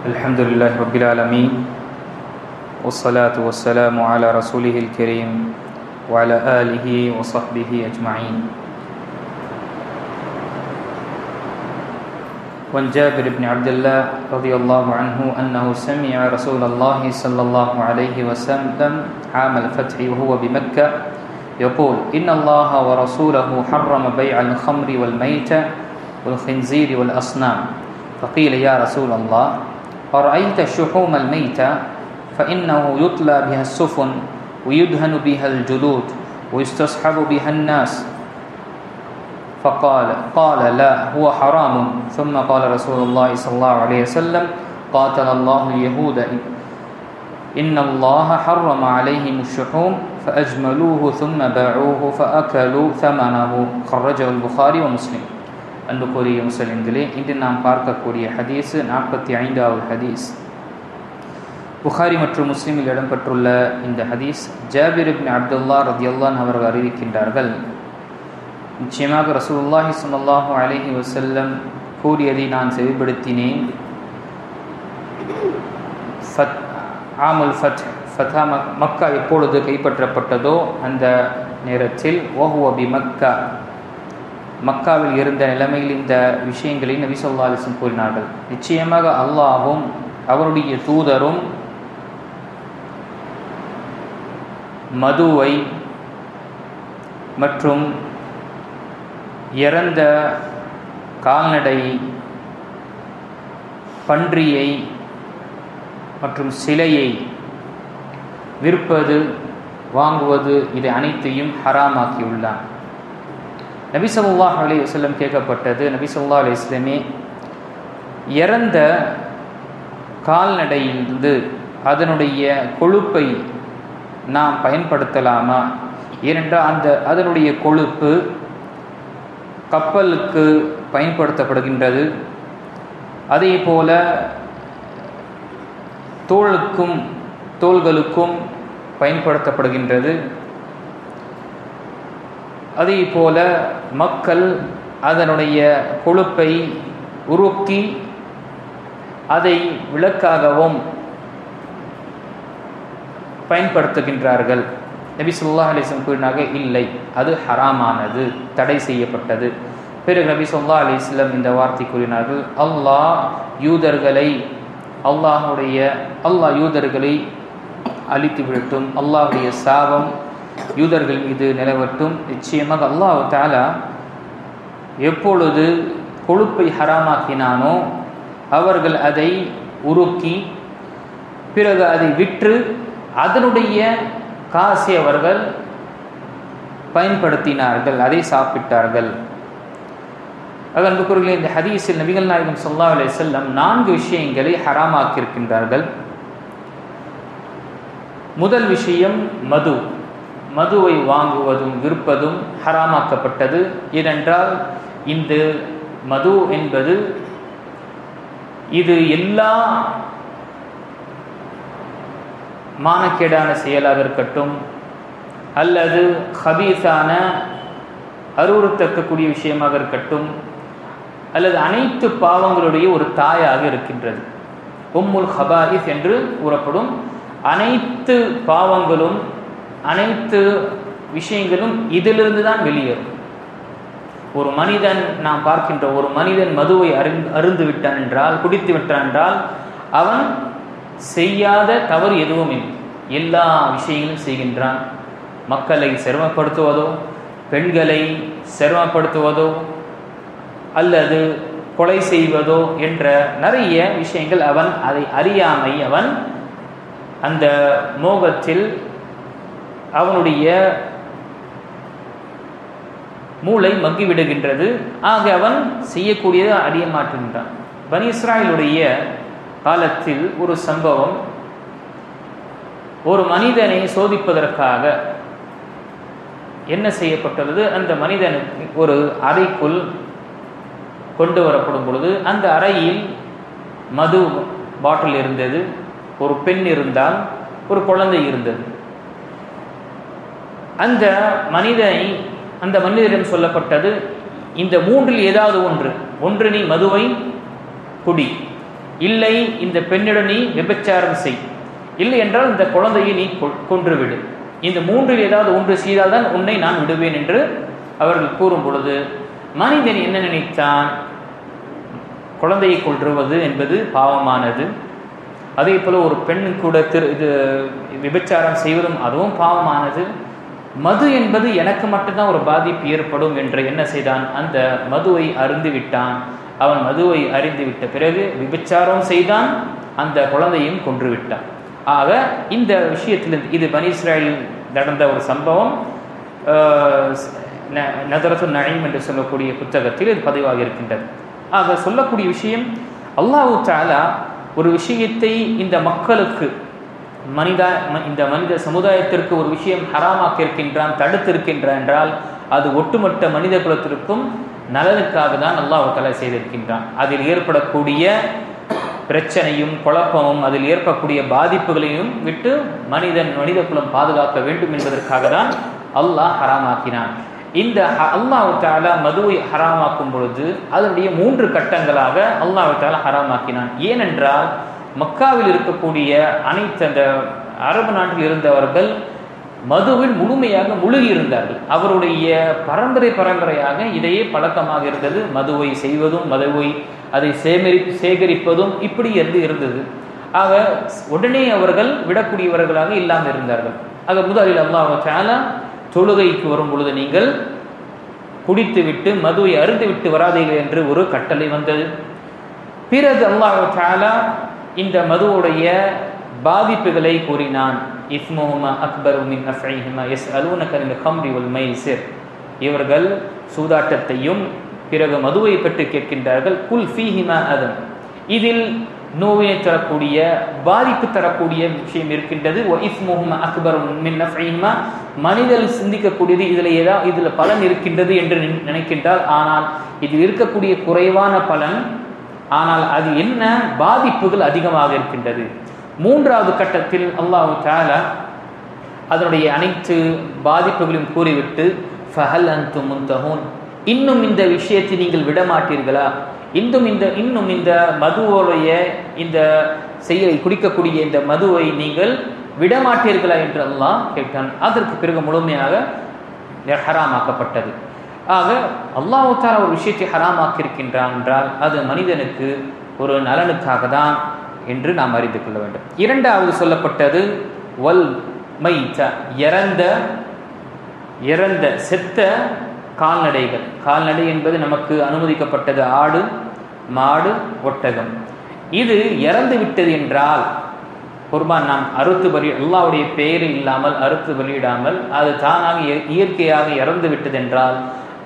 الحمد لله رب العالمين والصلاة والسلام على رسوله الكريم وعلى آله وصحبه أجمعين وعن جابر بن عبد الله رضي الله عنه أنه سمع رسول الله صلى الله عليه وسلم عام الفتح وهو بمكة يقول إن الله ورسوله حرم بيع الخمر والميت والخنزير والأصنام فقيل يا رسول الله أرأيت الشحوم الميتة فإنه يطلى بها السفن ويدهن بها الجلود ويستصحب بها الناس. فقال قال لا هو حرام. ثم قال رسول الله صلى الله عليه وسلم قاتل الله اليهود. إن الله حرم عليهم الشحوم فأجملوه ثم باعوه فأكلوا ثمنه. خرجه البخاري ومسلم. அன்புக்குரிய முஸ்லிம்களே இன்று நாம் பார்க்கக்கூடிய ஹதீஸ் நாற்பத்தி ஐந்தாவது ஹதீஸ். புகாரி மற்றும் முஸ்லீமில் இடம்பெற்றுள்ள இந்த ஹதீஸ் ஜாபிர் இப்னு அப்துல்லா ரதியுல்லான் அவர்கள் அறிவிக்கின்றார்கள். நிச்சயமாக ரசூல்லாஹி ஸல்லல்லாஹு அலஹி வசல்லம் கூறியதை நான் செவிப்படுத்தினேன். ஃபத் ஆமுல் ஃபத் ஃபதா மக்கா எப்பொழுது கைப்பற்றப்பட்டதோ அந்த நேரத்தில் ஓஹுவ மக்கா மக்காவில் இருந்த நிலைமையில் இந்த விஷயங்களை நபி சொல்லா அலிசன் கூறினார்கள். நிச்சயமாக அல்லாவும் அவருடைய தூதரும் மதுவை மற்றும் இறந்த கால்நடை பன்றியை மற்றும் சிலையை விற்பது வாங்குவது இதை அனைத்தையும் ஹராமாக்கியுள்ளான். நபிசல்லாஹ் அலி வஸ்லம் கேட்கப்பட்டது. நபிசல்லா அலி இஸ்லமே இறந்த கால்நடையிலிருந்து அதனுடைய கொழுப்பை நாம் பயன்படுத்தலாமா? ஏனென்றால் அந்த அதனுடைய கொழுப்பு கப்பலுக்கு பயன்படுத்தப்படுகின்றது. அதே போல தோளுக்கும் தோள்களுக்கும் பயன்படுத்தப்படுகின்றது. அதே போல மக்கள் அதனுடைய கொழுப்பை உருக்கி அதை விளக்காகவும் பயன்படுத்துகின்றார்கள். நபி சொல்லா அலிஸ்லம் கூறினாக இல்லை அது ஹராமானது தடை செய்யப்பட்டது. பிறகு நபி சொல்லா அலிஸ்லம் இந்த வார்த்தை கூறினார்கள் அல்லாஹ் யூதர்களை அல்லாஹுடைய அல்லாஹ் யூதர்களை அழித்து விடட்டும் அல்லாஹுடைய சாபம் யூதர்கள் இது நிலவட்டும். நிச்சயமாக அல்லாஹ் தாலா எப்பொழுது கொழுப்பை ஹராமாக்கினானோ அவர்கள் அதை உருக்கி பிறகு அதை விற்று அதனுடைய காசை அவர்கள் பயன்படுத்தினார்கள் அதை சாப்பிட்டார்கள். அன்புக்குரிய இந்த ஹதீஸில் நபிகள் நாயகம் சொல்லா அலே செல்லம் நான்கு விஷயங்களை ஹராமாக்கியிருக்கின்றார்கள். முதல் விஷயம் மது. மதுவை வாங்குவதும் விற்பதும் ஹராமாக்கப்பட்டது. ஏனென்றால் இந்த மது என்பது இது எல்லா மானக்கேடான செயலாக இருக்கட்டும் அல்லது ஹபீஸான அருவறுத்தக்கக்கூடிய விஷயமாக இருக்கட்டும் அல்லது அனைத்து பாவங்களுடைய ஒரு தாயாக இருக்கின்றது. உம்முல் ஹபாயிஸ் என்று கூறப்படும் அனைத்து பாவங்களும் அனைத்து விஷயங்களும் இதிலிருந்து தான் வெளியேறும். ஒரு மனிதன் நாம் பார்க்கின்ற ஒரு மனிதன் மதுவை அருந்து அருந்து விட்டான் என்றால் குடித்து விட்டான் என்றால் அவன் செய்யாத தவறு எதுவும் இல்லை. எல்லா விஷயங்களும் செய்கின்றான். மக்களை சிரமப்படுத்துவதோ பெண்களை சிரமப்படுத்துவதோ அல்லது கொலை செய்வதோ என்ற நிறைய விஷயங்கள் அவன் அதை அறியாமை அவன் அந்த மோகத்தில் அவனுடைய மூளை மங்கிவிடுகின்றது. ஆக அவன் செய்யக்கூடியதை அறிய மாற்றுகின்றான் பனி இஸ்ராயலுடைய காலத்தில் ஒரு சம்பவம். ஒரு மனிதனை சோதிப்பதற்காக என்ன செய்யப்பட்டுள்ளது? அந்த மனிதனுக்கு ஒரு அறைக்குள் கொண்டு வரப்படும் பொழுது அந்த அறையில் மது பாட்டில் இருந்தது. ஒரு பெண் இருந்தால் ஒரு குழந்தை இருந்தது. அந்த மனிதனை அந்த மனிதரிடம் சொல்லப்பட்டது இந்த மூன்றில் ஏதாவது ஒன்று. ஒன்று நீ மதுவை குடி. இல்லை இந்த பெண்ணிடம் நீ விபச்சாரம் செய். இல்லை என்றால் இந்த குழந்தையை நீ கொன்றுவிடு. இந்த மூன்றில் ஏதாவது ஒன்று செய்தால் தான் உன்னை நான் விடுவேன் என்று அவர்கள் கூறும் பொழுது மனிதன் என்ன நினைத்தான்? குழந்தையை கொன்றுவது என்பது பாவமானது. அதே போல ஒரு பெண் கூட திரு இது விபச்சாரம் செய்வதும் அதுவும் பாவமானது. மது என்பது எனக்கு மட்டும்தான் ஒரு பாதிப்பு ஏற்படும் என்று என்ன செய்தான்? அந்த மதுவை அருந்து விட்டான். அவன் மதுவை அறிந்து விட்ட பிறகு விபச்சாரம் செய்தான். அந்த குழந்தையும் கொன்று விட்டான். ஆக இந்த விஷயத்திலிருந்து இது பனி நடந்த ஒரு சம்பவம். நதரத்து நயம் என்று சொல்லக்கூடிய புத்தகத்தில் இது பதிவாக இருக்கின்றது. ஆக சொல்லக்கூடிய விஷயம் அல்லாஹு தாலா ஒரு விஷயத்தை இந்த மக்களுக்கு மனித இந்த மனித சமுதாயத்திற்கு ஒரு விஷயம் ஹராமாக்கியிருக்கின்றான் தடுத்திருக்கின்றான் என்றால் அது ஒட்டுமொத்த மனித குலத்திற்கும் நலனுக்காக தான் அல்லாஹ் தலை செய்திருக்கின்றான். அதில் ஏற்படக்கூடிய பிரச்சனையும் குழப்பமும் அதில் ஏற்படக்கூடிய பாதிப்புகளையும் விட்டு மனிதன் மனித குலம் பாதுகாக்க வேண்டும் என்பதற்காக தான் அல்லாஹ் ஹராமாக்கினான். இந்த அல்லாஹு தாலா மதுவை ஹராமாக்கும் பொழுது அதனுடைய மூன்று கட்டங்களாக அல்லாஹு தாலா ஹராமாக்கினான். ஏனென்றால் மக்காவில் இருக்கக்கூடிய அனைத்து அந்த அரபு நாட்டில் இருந்தவர்கள் மதுவில் முழுமையாக முழுகி இருந்தார்கள் அவருடைய பரம்பரை பரம்பரையாக இதையே பழக்கமாக இருந்தது. மதுவை செய்வதும் மதுவை அதை சேகரி சேகரிப்பதும் இப்படி இருந்து இருந்தது. ஆக உடனே அவர்கள் விடக்கூடியவர்களாக இல்லாமல் இருந்தார்கள். ஆக முதலில் அல்லாஹ் தாலா தொழுகைக்கு வரும் பொழுது நீங்கள் குடித்துவிட்டு மதுவை அருந்து விட்டு வராதீர்கள் என்று ஒரு கட்டளை வந்தது. பிறகு அல்லாஹ் தாலா இந்த மதுவுடைய பாதிப்புகளை கூறினான். இஸ்மோஹுமா அக்பர் மின் அஃபைஹிமா எஸ் அலூனகரின் ஹம்ரி உல் மைசிர். இவர்கள் சூதாட்டத்தையும் பிறகு மதுவை பற்றி கேட்கின்றார்கள். குல் ஃபீஹிமா அதன். இதில் நோயை தரக்கூடிய பாதிப்பு தரக்கூடிய விஷயம் இருக்கின்றது. அக்பர் மனிதர் சிந்திக்கக்கூடியது இதில் ஏதாவது இதில் பலன் இருக்கின்றது என்று நினைக்கின்றால் ஆனால் இதில் இருக்கக்கூடிய குறைவான பலன் ஆனால் அது என்ன? பாதிப்புகள் அதிகமாக இருக்கின்றது. மூன்றாவது கட்டத்தில் அல்லாஹு தாலா அதனுடைய அனைத்து பாதிப்புகளையும் கூறிவிட்டு ஃபஹல் அந்து முந்தஹூன் இன்னும் இந்த விஷயத்தை நீங்கள் விடமாட்டீர்களா? இன்னும் இந்த இன்னும் இந்த மதுவோடைய இந்த செயலை குடிக்கக்கூடிய இந்த மதுவை நீங்கள் விடமாட்டீர்களா என்று அல்லாஹ் கேட்டான். அதற்கு பிறகு முழுமையாக ஹராமாக்கப்பட்டது ஆக அல்லாஹால ஒரு விஷயத்தை ஹராமாக்கியிருக்கின்றான் என்றால் அது மனிதனுக்கு ஒரு நலனுக்காக தான் என்று நாம் அறிந்து கொள்ள வேண்டும். இரண்டாவது சொல்லப்பட்டது வல் மை இறந்த இறந்த செத்த கால்நடைகள். கால்நடை என்பது நமக்கு அனுமதிக்கப்பட்டது ஆடு மாடு ஒட்டகம். இது இறந்து விட்டது என்றால் குர்பான் நாம் அறுத்து பலி அல்லாவுடைய பெயர் இல்லாமல் அறுத்து பலியிடாமல் அது தானாக இயற்கையாக இறந்து விட்டது என்றால்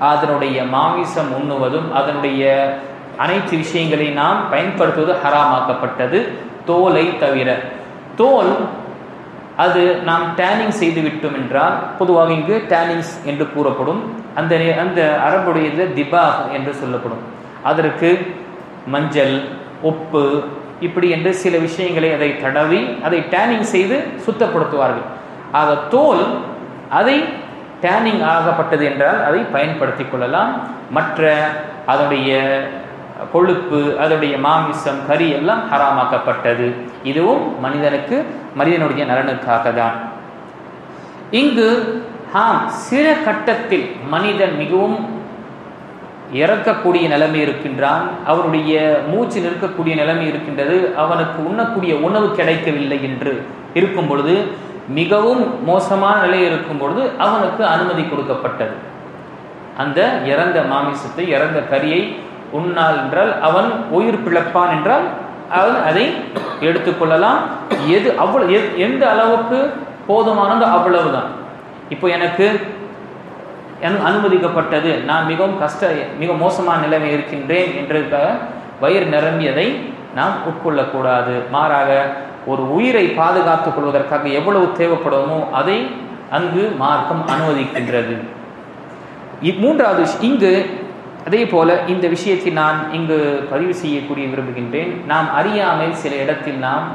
அதனுடைய மாமிசம் உண்ணுவதும் அதனுடைய அனைத்து விஷயங்களை நாம் பயன்படுத்துவது ஹராமாக்கப்பட்டது. தோலை தவிர. தோல் அது நாம் டேனிங் செய்து விட்டோம் என்றால் பொதுவாக இங்கு டேனிங்ஸ் என்று கூறப்படும். அந்த அந்த அரபுடையது திபா என்று சொல்லப்படும். அதற்கு மஞ்சள் உப்பு இப்படி என்று சில விஷயங்களை அதை தடவி அதை டேனிங் செய்து சுத்தப்படுத்துவார்கள். ஆக தோல் அதை டேனிங் ஆகப்பட்டது என்றால் அதை பயன்படுத்தி கொள்ளலாம். மற்ற அதனுடைய கொழுப்பு அதனுடைய மாமிசம் கறி எல்லாம் ஹராமாக்கப்பட்டது. இதுவும் மனிதனுக்கு மனிதனுடைய நலனுக்காக தான். இங்கு ஆம் சில கட்டத்தில் மனிதன் மிகவும் இறக்கக்கூடிய நிலைமை இருக்கின்றான். அவருடைய மூச்சு நிற்கக்கூடிய நிலைமை இருக்கின்றது. அவனுக்கு உண்ணக்கூடிய உணவு கிடைக்கவில்லை என்று இருக்கும் பொழுது மிகவும் மோசமான நிலை இருக்கும் பொழுது அவனுக்கு அனுமதி கொடுக்கப்பட்டது. அந்த இறந்த மாமிசத்தை இறந்த கரியை உண்ணால் என்றால் அவன் உயிர் பிழப்பான் என்றால் அவன் அதை எடுத்துக்கொள்ளலாம் எது அவ்வளவு எந்த அளவுக்கு போதுமானதோ அவ்வளவுதான். இப்போ எனக்கு அனுமதிக்கப்பட்டது. நான் மிகவும் கஷ்ட மிக மோசமான நிலைமை இருக்கின்றேன் என்றதுக்காக வயிறு நிரம்பியதை நாம் உட்கொள்ளக்கூடாது. மாறாக ஒரு உயிரை பாதுகாத்துக் கொள்வதற்காக எவ்வளவு தேவைப்படுமோ அதை அங்கு மார்க்கம் அனுமதிக்கின்றது. மூன்றாவது இங்கு அதே போல இந்த விஷயத்தை நான் இங்கு பதிவு செய்யக்கூடிய விரும்புகின்றேன். நாம் அறியாமல் சில இடத்தில் நாம்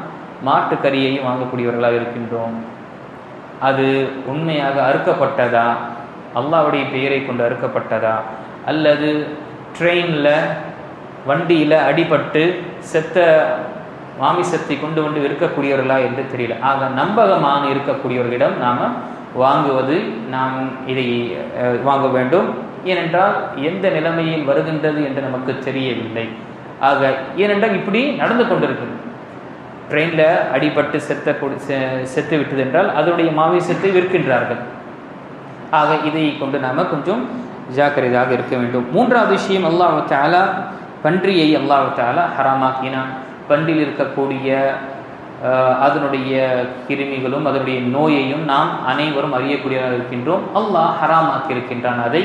மாட்டுக்கறியையும் வாங்கக்கூடியவர்களாக இருக்கின்றோம். அது உண்மையாக அறுக்கப்பட்டதா? அல்லாவுடைய பெயரை கொண்டு அறுக்கப்பட்டதா? அல்லது ட்ரெயினில் வண்டியில் அடிபட்டு செத்த மாமிசத்தை கொண்டு வந்து விற்கக்கூடியவர்களா என்று தெரியல. ஆக நம்பகமான இருக்கக்கூடியவர்களிடம் நாம் வாங்குவது நாம் இதை வாங்க வேண்டும். ஏனென்றால் எந்த நிலைமையில் வருகின்றது என்று நமக்கு தெரியவில்லை. ஆக ஏனென்றால் இப்படி நடந்து கொண்டிருக்கிறது. ட்ரெயினில் அடிபட்டு செத்த செத்து விட்டது என்றால் அதனுடைய மாமிசத்தை விற்கின்றார்கள். ஆக இதை கொண்டு நாம் கொஞ்சம் ஜாக்கிரதையாக இருக்க வேண்டும். மூன்றாவது விஷயம் அல்லாஹ் தாலா பன்றியை அல்லாஹ் தாலா ஹராமாக்கினான். பன்றியில் இருக்கக்கூடிய அதனுடைய கிருமிகளும் அதனுடைய நோயையும் நாம் அனைவரும் அறியக்கூடியதாக இருக்கின்றோம். அல்லாஹ் ஹராமாக்கி இருக்கின்றான் அதை.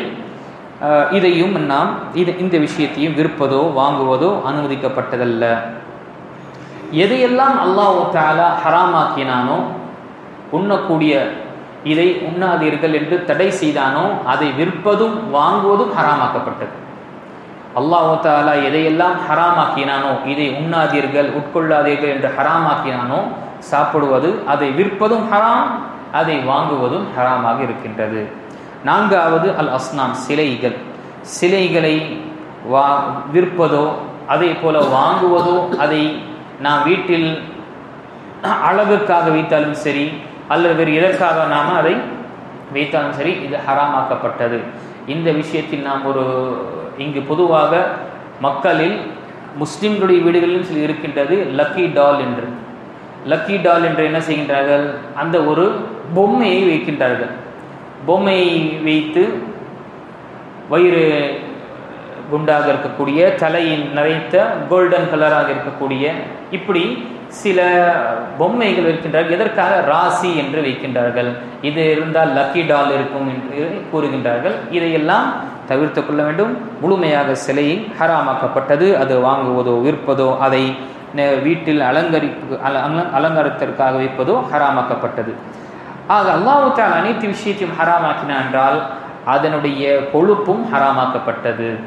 இதையும் நாம் இது இந்த விஷயத்தையும் விற்பதோ வாங்குவதோ அனுமதிக்கப்பட்டதல்ல. எதையெல்லாம் அல்லாஹ் தாலா ஹராமாக்கினானோ உண்ணக்கூடிய இதை உண்ணாதீர்கள் என்று தடை செய்தானோ அதை விற்பதும் வாங்குவதும் ஹராமாக்கப்பட்டது. அல்லாஹ் தாலா எதையெல்லாம் ஹராமாக்கினானோ இதை உண்ணாதீர்கள் உட்கொள்ளாதீர்கள் என்று ஹராமாக்கினானோ சாப்பிடுவது அதை விற்பதும் ஹராம் அதை வாங்குவதும் ஹராமாக இருக்கின்றது. நான்காவது அல் அஸ்னாம் சிலைகள். சிலைகளை வா விற்பதோ அதே போல வாங்குவதோ அதை நாம் வீட்டில் அழகுக்காக வைத்தாலும் சரி அல்லது வேறு எதற்காக நாம் அதை வைத்தாலும் சரி இது ஹராமாக்கப்பட்டது. இந்த விஷயத்தில் நாம் ஒரு இங்கு பொதுவாக மக்களில் முஸ்லிம்களுடைய வீடுகளிலும் சில இருக்கின்றது லக்கி டால் என்று. லக்கி டால் என்று என்ன செய்கின்றார்கள்? அந்த ஒரு பொம்மையை வைக்கின்றார்கள். பொம்மையை வைத்து வயிறு குண்டாக இருக்கக்கூடிய தலையின் நிறைத்த கோல்டன் கலராக இருக்கக்கூடிய இப்படி சில பொம்மைகள் இருக்கின்றார்கள் எதற்காக? ராசி என்று வைக்கின்றார்கள். இது இருந்தால் லக்கி டால் இருக்கும் என்று கூறுகின்றார்கள். இதையெல்லாம் தவிர்த்து கொள்ள வேண்டும். முழுமையாக சிலையை ஹராமாக்கப்பட்டது. அது வாங்குவதோ விற்பதோ அதை வீட்டில் அலங்கரிப்பு அல- அலங்காரத்திற்காக வைப்பதோ ஹராமாக்கப்பட்டது. ஆக அல்லாஹ் அனைத்து விஷயத்தையும் ஹராமாக்கினான் என்றால் அதனுடைய கொழுப்பும் ஹராமாக்கப்பட்டது.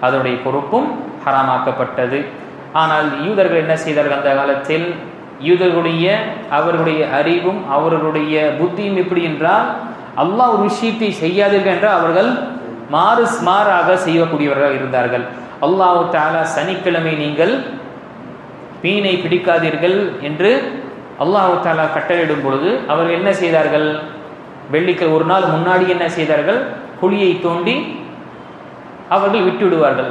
அதனுடைய பொறுப்பும் ஹராமாக்கப்பட்டது. ஆனால் யூதர்கள் என்ன செய்தார்கள் அந்த காலத்தில்? யூதர்களுடைய அவர்களுடைய அறிவும் அவர்களுடைய புத்தியும் எப்படி என்றால் அல்லாஹ் ஒரு விஷயத்தை செய்யாதீர்கள் என்றால் அவர்கள் மாறு மாறாக செய்யக்கூடியவர்கள் இருந்தார்கள். அல்லாஹ் தாலா சனிக்கிழமை நீங்கள் மீனை பிடிக்காதீர்கள் என்று அல்லாஹ் தாலா கட்டளையிடும் பொழுது அவர்கள் என்ன செய்தார்கள்? வெள்ளிக்கு ஒரு நாள் முன்னாடி என்ன செய்தார்கள்? குழியை தோண்டி அவர்கள் விட்டு விடுவார்கள்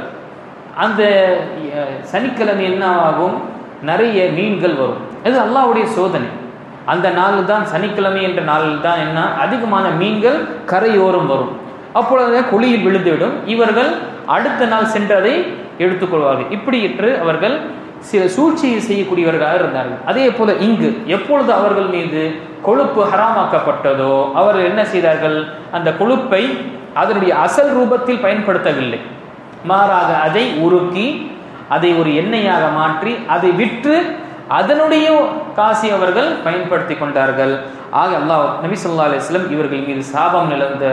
அந்த சனிக்கிழமை என்ன ஆகும் நிறைய மீன்கள் வரும். இது அல்லாவுடைய சோதனை. அந்த நாள் தான் சனிக்கிழமை என்ற நாளில் தான் என்ன? அதிகமான மீன்கள் கரையோரம் வரும். அப்பொழுது குழியில் விழுந்துவிடும். இவர்கள் அடுத்த நாள் சென்று அதை எடுத்துக்கொள்வார்கள். இப்படி என்று அவர்கள் சில சூழ்ச்சியை செய்யக்கூடியவர்களாக இருந்தார்கள். அதே போல இங்கு எப்பொழுது அவர்கள் மீது கொழுப்பு ஹராமாக்கப்பட்டதோ அவர்கள் என்ன செய்தார்கள்? அந்த கொழுப்பை அதனுடைய அசல் ரூபத்தில் பயன்படுத்தவில்லை. மாறாக அதை உருக்கி அதை ஒரு எண்ணெயாக மாற்றி அதை விற்று அதனுடைய காசி அவர்கள் பயன்படுத்தி கொண்டார்கள். ஆக அல்லாஹ் நபி சொல்லா அலிஸ்லம் இவர்கள் மீது சாபம் நிலந்த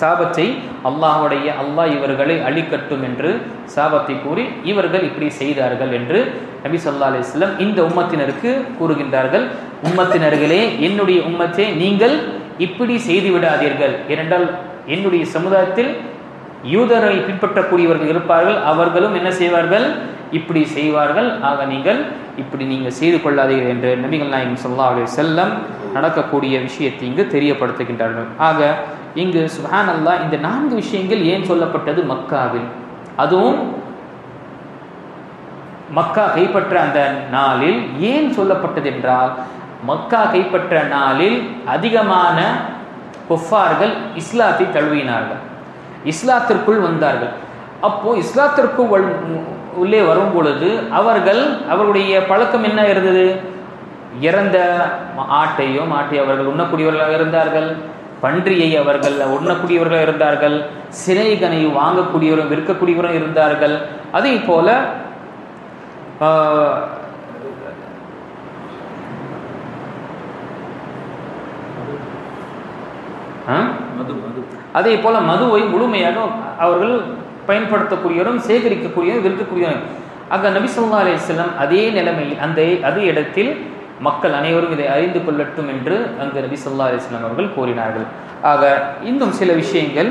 சாபத்தை அல்லாஹுடைய அல்லாஹ் இவர்களை அழிக்கட்டும் என்று சாபத்தை கூறி இவர்கள் இப்படி செய்தார்கள் என்று நபி சொல்லா அலிஸ்லம் இந்த உம்மத்தினருக்கு கூறுகின்றார்கள். உம்மத்தினர்களே என்னுடைய உம்மத்தை நீங்கள் இப்படி செய்து விடாதீர்கள். ஏனென்றால் என்னுடைய சமுதாயத்தில் யூதரை பின்பற்றக்கூடியவர்கள் இருப்பார்கள். அவர்களும் என்ன செய்வார்கள்? இப்படி செய்வார்கள். ஆக நீங்கள் இப்படி நீங்கள் செய்து கொள்ளாதீர்கள் என்று நபிகள் நாயகம் சொல்லா அலைஹி செல்லம் நடக்கக்கூடிய விஷயத்தை இங்கு தெரியப்படுத்துகின்றார்கள். ஆக இங்கு சுஹான் அல்லா இந்த நான்கு விஷயங்கள் ஏன் சொல்லப்பட்டது? மக்காவில். அதுவும் மக்கா கைப்பற்ற அந்த நாளில் ஏன் சொல்லப்பட்டது என்றால் மக்கா கைப்பற்ற நாளில் அதிகமான குஃபார்கள் இஸ்லாத்தை தழுவினார்கள். இஸ்லாத்திற்குள் வந்தார்கள். அப்போ இஸ்லாத்திற்குள் உள்ளே வரும் பொழுது அவர்கள் அவர்களுடைய பழக்கம் என்ன இருந்தது? இறந்த ஆட்டையோ மாட்டை அவர்கள் உண்ணக்கூடியவர்களாக இருந்தார்கள். பன்றியை அவர்கள் உண்ணக்கூடியவர்களாக இருந்தார்கள். சிறைகனை வாங்கக்கூடியவரும் விற்கக்கூடியவரும் இருந்தார்கள். அதே போல அதே போல மதுவை முழுமையாக அவர்கள் பயன்படுத்தக்கூடியவரும் சேகரிக்கக்கூடியவரும் விற்கக்கூடியவரும். அங்க நபி சொல்லா அலைஹி செல்லம் அதே நிலைமையில் அந்த அதே இடத்தில் மக்கள் அனைவரும் இதை அறிந்து கொள்ளட்டும் என்று அங்கு நபி சொல்லா அலைஹி அவர்கள் கூறினார்கள். ஆக இன்னும் சில விஷயங்கள்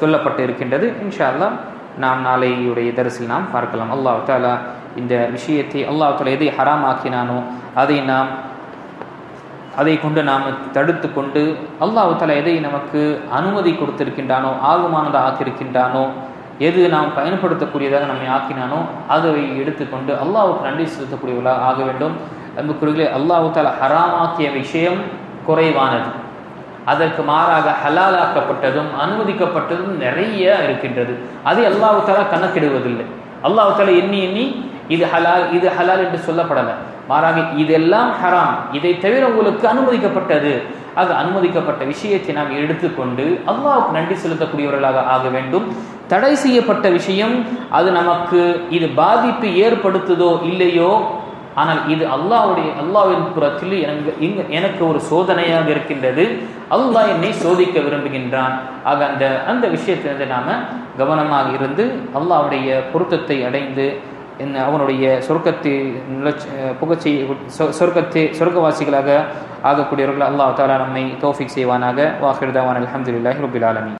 சொல்லப்பட்டு இருக்கின்றது. இன்ஷா அல்லாஹ் நாம் நாளையுடைய தரிசில் நாம் பார்க்கலாம். அல்லாஹ் தாலா இந்த விஷயத்தை அல்லாஹ் தாலா எதை ஹராமாக்கினானோ அதை நாம் அதை கொண்டு நாம் தடுத்து கொண்டு அல்லாஹ் எதை நமக்கு அனுமதி கொடுத்திருக்கின்றானோ ஆகுமானதாக ஆக்கியிருக்கின்றானோ எது நாம் பயன்படுத்தக்கூடியதாக நம்மை ஆக்கினானோ அதை எடுத்துக்கொண்டு அல்லாவுக்கு நன்றி செலுத்தக்கூடியவர்களாக ஆக வேண்டும். அன்புக்குறிகளே அல்லாஹ் தாலா ஹராமாக்கிய விஷயம் குறைவானது. அதற்கு மாறாக ஹலாலாக்கப்பட்டதும் அனுமதிக்கப்பட்டதும் நிறைய இருக்கின்றது. அது அல்லாஹ் தாலா கணக்கிடுவதில்லை. அல்லாஹ் எண்ணி எண்ணி இது ஹலால் இது ஹலால் என்று சொல்லப்படலை. மாறாக இதெல்லாம் ஹராம். இதை தவிர உங்களுக்கு அனுமதிக்கப்பட்டது. ஆக அனுமதிக்கப்பட்ட விஷயத்தை நாம் எடுத்துக்கொண்டு அல்லாவுக்கு நன்றி செலுத்தக்கூடியவர்களாக ஆக வேண்டும். தடை செய்யப்பட்ட விஷயம் அது நமக்கு இது பாதிப்பு ஏற்படுத்துதோ இல்லையோ ஆனால் இது அல்லாவுடைய அல்லாவின் புறத்தில் எனக்கு இங்க எனக்கு ஒரு சோதனையாக இருக்கின்றது. அல்லாஹ் என்னை சோதிக்க விரும்புகின்றான். ஆக அந்த அந்த விஷயத்திலிருந்து நாம் கவனமாக இருந்து அல்லாஹ்வுடைய பொருத்தத்தை அடைந்து என்ன அவனுடைய சொர்க்கத்தை நிலச் சொர்க்கத்து சொர்க்கத்தை சொர்க்கவாசிகளாக ஆகக்கூடியவர்கள் அல்லாஹ் தாலா நம்மை தோஃபிக் செய்வானாக. வாஹிர்தாவான் அலமதுல்லாஹி ரபுல் ஆலமி